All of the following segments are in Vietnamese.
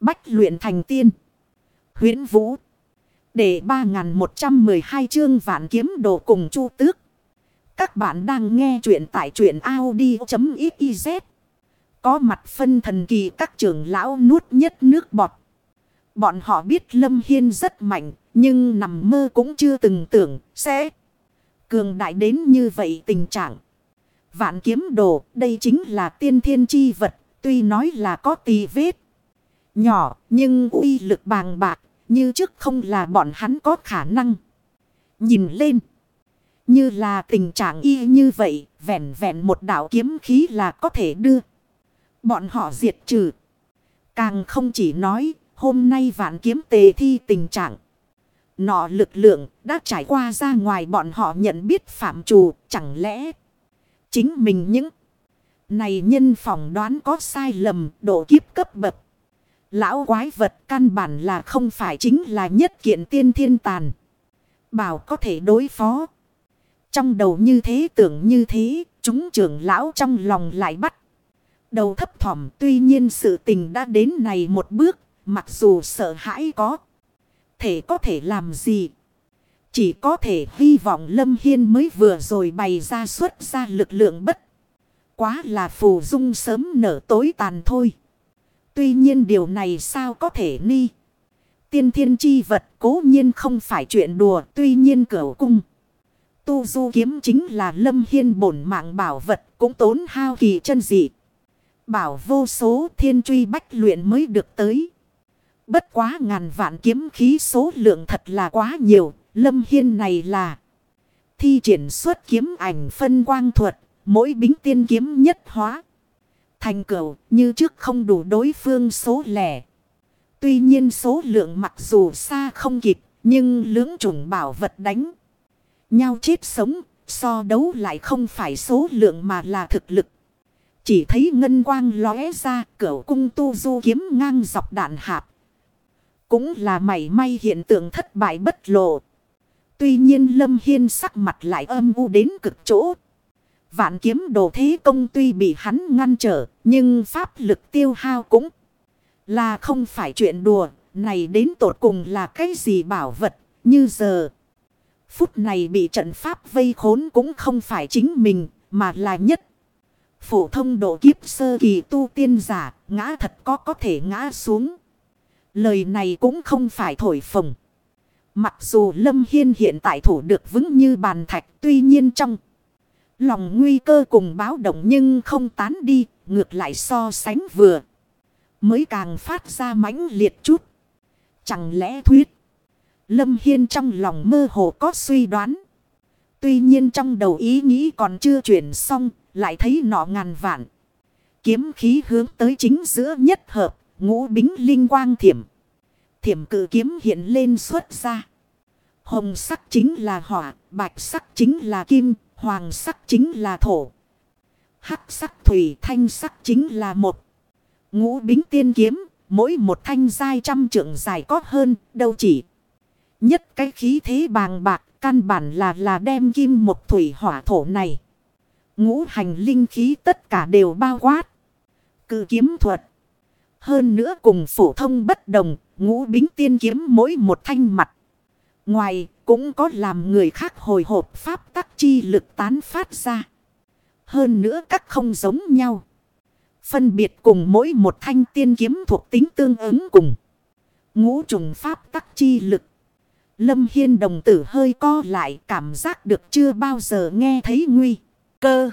Bách luyện thành tiên. huyễn Vũ. Để 3112 chương vạn kiếm đồ cùng chu tước. Các bạn đang nghe truyện tại truyện Audi.xyz. Có mặt phân thần kỳ các trưởng lão nuốt nhất nước bọt. Bọn họ biết Lâm Hiên rất mạnh, nhưng nằm mơ cũng chưa từng tưởng sẽ cường đại đến như vậy tình trạng. Vạn kiếm đồ, đây chính là tiên thiên chi vật, tuy nói là có tì vết. Nhỏ, nhưng uy lực bàng bạc, như trước không là bọn hắn có khả năng. Nhìn lên, như là tình trạng y như vậy, vẹn vẹn một đạo kiếm khí là có thể đưa. Bọn họ diệt trừ. Càng không chỉ nói, hôm nay vạn kiếm tề thi tình trạng. Nọ lực lượng đã trải qua ra ngoài bọn họ nhận biết phạm trù, chẳng lẽ chính mình những này nhân phỏng đoán có sai lầm độ kiếp cấp bậc. Lão quái vật căn bản là không phải chính là nhất kiện tiên thiên tàn. Bảo có thể đối phó. Trong đầu như thế tưởng như thế, chúng trưởng lão trong lòng lại bắt. Đầu thấp thỏm tuy nhiên sự tình đã đến này một bước, mặc dù sợ hãi có. Thể có thể làm gì? Chỉ có thể hy vọng Lâm Hiên mới vừa rồi bày ra xuất ra lực lượng bất. Quá là phù dung sớm nở tối tàn thôi. Tuy nhiên điều này sao có thể ni? Tiên thiên chi vật cố nhiên không phải chuyện đùa. Tuy nhiên cửa cung. Tu du kiếm chính là lâm hiên bổn mạng bảo vật, cũng tốn hao kỳ chân dị. Bảo vô số thiên truy bách luyện mới được tới. Bất quá ngàn vạn kiếm khí số lượng thật là quá nhiều. Lâm hiên này là thi triển xuất kiếm ảnh phân quang thuật. Mỗi bính tiên kiếm nhất hóa. Thành cửu, như trước không đủ đối phương số lẻ. Tuy nhiên số lượng mặc dù xa không kịp. Nhưng lưỡng chủng bảo vật đánh. Nhau chết sống. So đấu lại không phải số lượng mà là thực lực. Chỉ thấy ngân quang lóe ra, cửu cung tu du kiếm ngang dọc đạn hạp. Cũng là mảy may hiện tượng thất bại bất lộ. Tuy nhiên Lâm Hiên sắc mặt lại âm u đến cực chỗ. Vạn kiếm đồ thế công tuy bị hắn ngăn trở, nhưng pháp lực tiêu hao cũng là không phải chuyện đùa. Này đến tột cùng là cái gì bảo vật, như giờ. Phút này bị trận pháp vây khốn cũng không phải chính mình, mà là nhất. Phổ thông độ kiếp sơ kỳ tu tiên giả, ngã thật có có thể ngã xuống. Lời này cũng không phải thổi phồng. Mặc dù Lâm Hiên hiện tại thủ được vững như bàn thạch, tuy nhiên trong Lòng nguy cơ cùng báo động nhưng không tán đi, ngược lại so sánh vừa. Mới càng phát ra mãnh liệt chút. Chẳng lẽ thuyết. Lâm Hiên trong lòng mơ hồ có suy đoán. Tuy nhiên trong đầu ý nghĩ còn chưa chuyển xong, lại thấy nọ ngàn vạn. Kiếm khí hướng tới chính giữa nhất hợp, ngũ bính linh quang thiểm. Thiểm cử kiếm hiện lên xuất ra. Hồng sắc chính là hỏa, bạch sắc chính là kim, Hoàng sắc chính là thổ. Hắc sắc thủy thanh sắc chính là một. Ngũ bính tiên kiếm, mỗi một thanh dai trăm trượng dài có hơn, đâu chỉ. Nhất cái khí thế bàng bạc, căn bản là là đem kim một thủy hỏa thổ này. Ngũ hành linh khí tất cả đều bao quát. Cự kiếm thuật. Hơn nữa cùng phổ thông bất đồng, ngũ bính tiên kiếm mỗi một thanh mặt. Ngoài cũng có làm người khác hồi hộp pháp tắc chi lực tán phát ra. Hơn nữa các không giống nhau. Phân biệt cùng mỗi một thanh tiên kiếm thuộc tính tương ứng cùng. Ngũ trùng pháp tắc chi lực. Lâm Hiên đồng tử hơi co lại cảm giác được chưa bao giờ nghe thấy nguy cơ.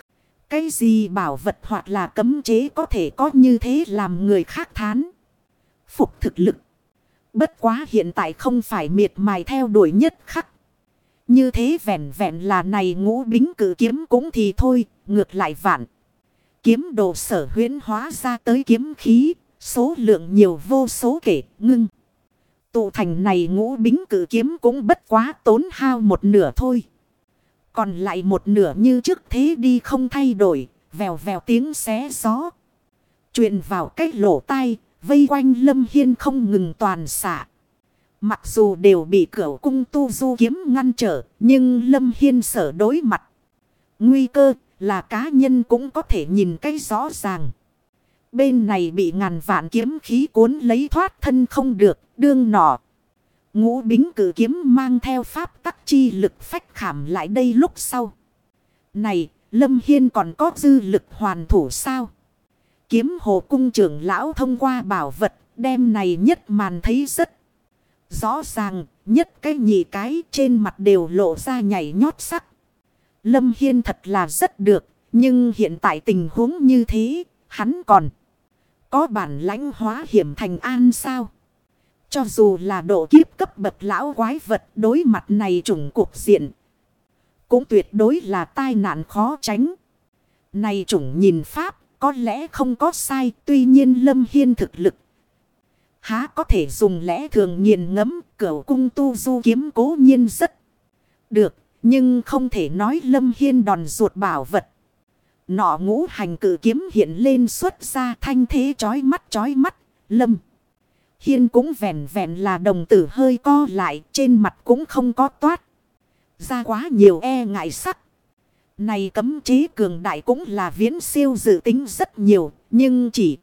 Cái gì bảo vật hoặc là cấm chế có thể có như thế làm người khác thán. Phục thực lực. Bất quá hiện tại không phải miệt mài theo đuổi nhất khắc. Như thế vẹn vẹn là này ngũ bính cử kiếm cũng thì thôi, ngược lại vạn. Kiếm đồ sở huyến hóa ra tới kiếm khí, số lượng nhiều vô số kể, ngưng. Tụ thành này ngũ bính cử kiếm cũng bất quá tốn hao một nửa thôi. Còn lại một nửa như trước thế đi không thay đổi, vèo vèo tiếng xé gió. Chuyện vào cách lỗ tai, Vây quanh Lâm Hiên không ngừng toàn xạ. Mặc dù đều bị cửa cung tu du kiếm ngăn trở. Nhưng Lâm Hiên sở đối mặt. Nguy cơ là cá nhân cũng có thể nhìn cái rõ ràng. Bên này bị ngàn vạn kiếm khí cuốn lấy thoát thân không được, đương nọ. Ngũ bính cử kiếm mang theo pháp tắc chi lực phách khảm lại đây lúc sau. Này, Lâm Hiên còn có dư lực hoàn thủ sao? Kiếm hồ cung trưởng lão thông qua bảo vật, đem này nhất màn thấy rất rõ ràng, nhất cái nhị cái trên mặt đều lộ ra nhảy nhót sắc. Lâm Hiên thật là rất được, nhưng hiện tại tình huống như thế, hắn còn có bản lãnh hóa hiểm thành an sao? Cho dù là độ kiếp cấp bậc lão quái vật đối mặt này trùng cục diện. Cũng tuyệt đối là tai nạn khó tránh. Này trùng nhìn Pháp có lẽ không có sai. Tuy nhiên Lâm Hiên thực lực. Há có thể dùng lẽ thường nghiền ngẫm, cửu cung tu du kiếm cố nhiên rất được. Nhưng không thể nói Lâm Hiên đòn ruột bảo vật. Nọ ngũ hành cử kiếm hiện lên xuất ra thanh thế chói mắt chói mắt. Lâm. Hiên cũng vẹn vẹn là đồng tử hơi co lại, trên mặt cũng không có toát. Ra quá nhiều e ngại sắc. Này cấm chế cường đại cũng là viễn siêu dự tính rất nhiều. Nhưng chỉ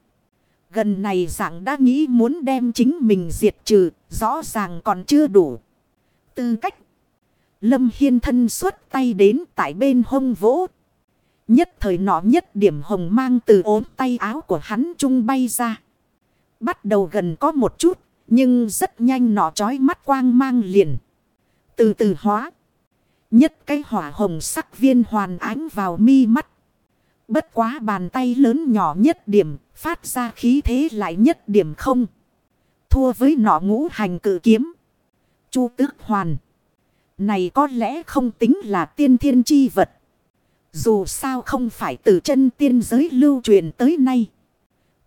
gần này dạng đã nghĩ muốn đem chính mình diệt trừ. Rõ ràng còn chưa đủ. Tư cách. Lâm Hiên thân xuất tay đến tại bên hông vỗ. Nhất thời nọ nhất điểm hồng mang từ ốm tay áo của hắn trung bay ra. Bắt đầu gần có một chút, nhưng rất nhanh nọ trói mắt quang mang liền. Từ từ hóa. Nhất cái hỏa hồng sắc viên hoàn ánh vào mi mắt. Bất quá bàn tay lớn nhỏ nhất điểm, phát ra khí thế lại nhất điểm không. Thua với nọ ngũ hành cử kiếm. Chu tước hoàn. Này có lẽ không tính là tiên thiên chi vật. Dù sao không phải từ chân tiên giới lưu truyền tới nay.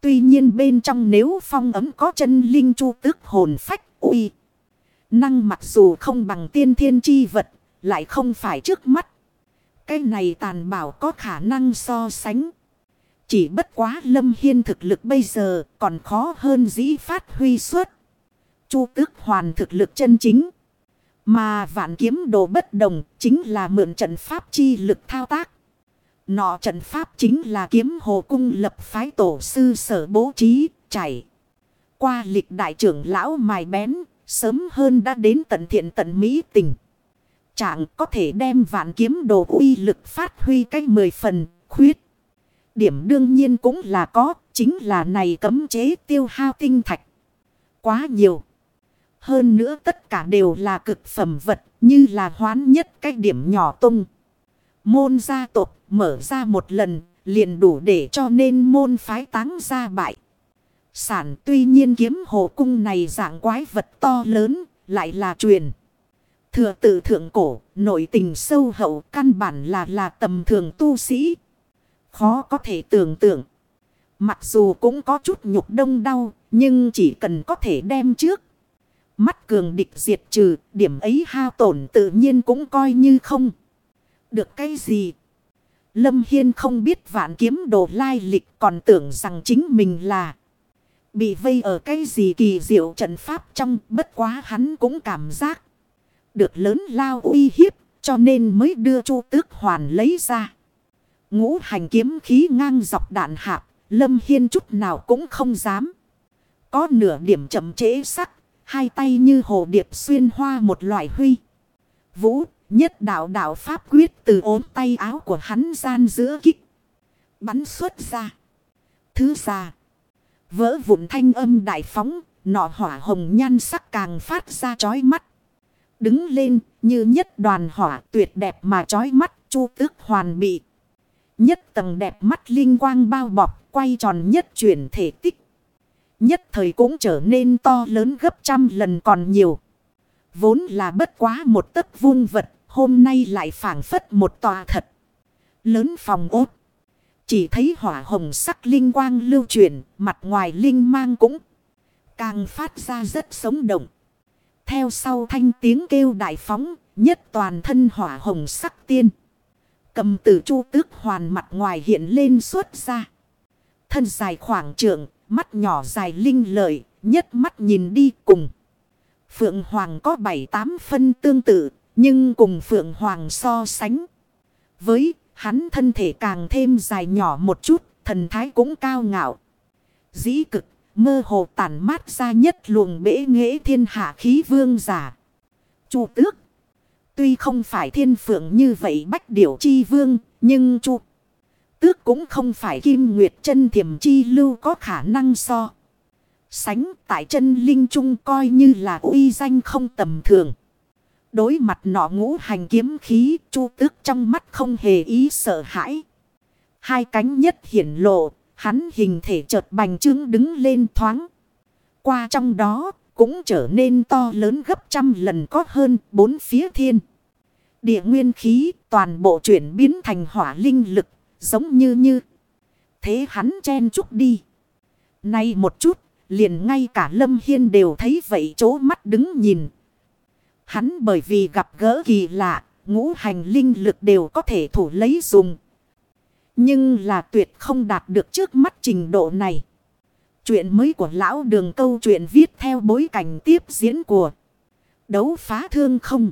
Tuy nhiên bên trong nếu phong ấm có chân linh chu tước hồn phách uy. Năng mặc dù không bằng tiên thiên chi vật, lại không phải trước mắt. Cái này tàn bảo có khả năng so sánh. Chỉ bất quá lâm hiên thực lực bây giờ còn khó hơn dĩ phát huy suốt. Chu tước hoàn thực lực chân chính. Mà vạn kiếm đồ bất đồng chính là mượn trận pháp chi lực thao tác. Nọ trận pháp chính là kiếm hồ cung lập phái tổ sư sở bố trí, chảy. Qua lịch đại trưởng lão mài bén, sớm hơn đã đến tận thiện tận mỹ tình. Trạng có thể đem vạn kiếm đồ uy lực phát huy cách mười phần, khuyết. Điểm đương nhiên cũng là có, chính là này cấm chế tiêu hao tinh thạch. Quá nhiều. Hơn nữa tất cả đều là cực phẩm vật, như là hoán nhất cái điểm nhỏ tung. Môn gia tộc mở ra một lần, liền đủ để cho nên môn phái táng ra bại. Sản tuy nhiên kiếm hồ cung này dạng quái vật to lớn, lại là truyền. Thừa tự thượng cổ, nội tình sâu hậu căn bản là là tầm thường tu sĩ. Khó có thể tưởng tượng. Mặc dù cũng có chút nhục đông đau, nhưng chỉ cần có thể đem trước. Mắt cường địch diệt trừ, điểm ấy hao tổn tự nhiên cũng coi như không. Được cái gì? Lâm Hiên không biết vạn kiếm đồ lai lịch còn tưởng rằng chính mình là bị vây ở cái gì kỳ diệu trận pháp trong bất quá hắn cũng cảm giác được lớn lao uy hiếp cho nên mới đưa chu tước hoàn lấy ra. Ngũ hành kiếm khí ngang dọc đạn hạp, Lâm Hiên chút nào cũng không dám. Có nửa điểm chậm trễ sắc, hai tay như hồ điệp xuyên hoa một loại huy. Vũ Nhất đạo đạo pháp quyết từ ốm tay áo của hắn gian giữa kích. Bắn xuất ra. Thứ xa. Vỡ vụn thanh âm đại phóng. Nọ hỏa hồng nhan sắc càng phát ra chói mắt. Đứng lên, như nhất đoàn hỏa tuyệt đẹp mà chói mắt. Chu tước hoàn bị. Nhất tầng đẹp mắt linh quang bao bọc. Quay tròn nhất chuyển thể tích. Nhất thời cũng trở nên to lớn gấp trăm lần còn nhiều. Vốn là bất quá một tấc vuông vật, Hôm nay lại phảng phất một tòa thật. Lớn phòng ốt. Chỉ thấy hỏa hồng sắc linh quang lưu chuyển. Mặt ngoài linh mang cũng càng phát ra rất sống động. Theo sau thanh tiếng kêu đại phóng. Nhất toàn thân hỏa hồng sắc tiên. Cầm tử chu tước hoàn mặt ngoài hiện lên xuất ra. Thân dài khoảng trượng. Mắt nhỏ dài linh lợi. Nhất mắt nhìn đi cùng. Phượng Hoàng có bảy tám phân tương tự, nhưng cùng Phượng Hoàng so sánh. Với hắn thân thể càng thêm dài nhỏ một chút. Thần thái cũng cao ngạo. Dĩ cực, mơ hồ tản mát ra nhất luồng bể nghệ thiên hạ khí vương giả. Chu tước. Tuy không phải thiên phượng như vậy bách điểu chi vương, nhưng chu tước cũng không phải kim nguyệt chân thiểm chi lưu có khả năng so. Sánh tại chân linh trung coi như là uy danh không tầm thường. Đối mặt nọ ngũ hành kiếm khí, chu tước trong mắt không hề ý sợ hãi. Hai cánh nhất hiển lộ, hắn hình thể chợt bành trướng đứng lên thoáng. Qua trong đó, cũng trở nên to lớn gấp trăm lần có hơn bốn phía thiên. Địa nguyên khí toàn bộ chuyển biến thành hỏa linh lực, giống như như. Thế hắn chen chúc đi. Nay một chút, liền ngay cả Lâm Hiên đều thấy vậy chỗ mắt đứng nhìn. Hắn bởi vì gặp gỡ kỳ lạ, ngũ hành linh lực đều có thể thủ lấy dùng. Nhưng là tuyệt không đạt được trước mắt trình độ này. Chuyện mới của lão đường câu chuyện viết theo bối cảnh tiếp diễn của đấu phá thương không.